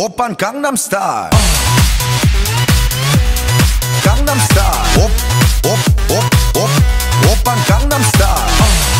오빤 강남스타일 강남스타일 옵옵옵옵 오빤 강남스타일 강남스타일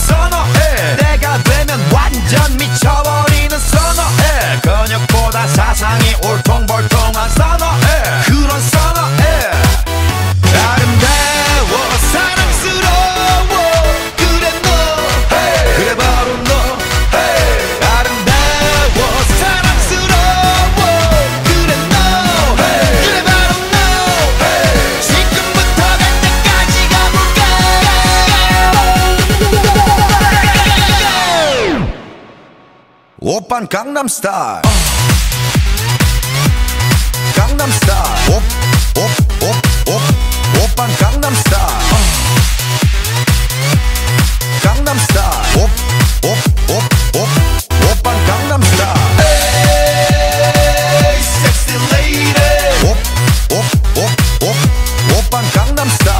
오빤 강남스타일 강남스타일 옵옵옵옵 오빤 강남스타일 강남스타일 옵옵옵옵 오빤 강남스타일 에이 섹시 레이디 옵옵옵옵 오빤 강남스타일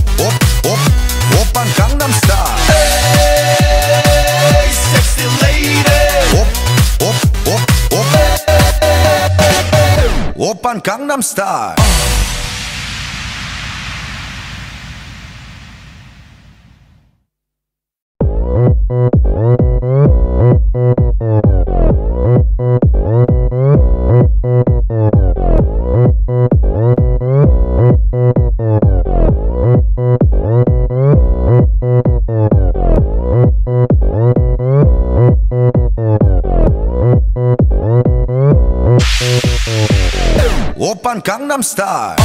오빤 강남스타일 오빤 강남스타일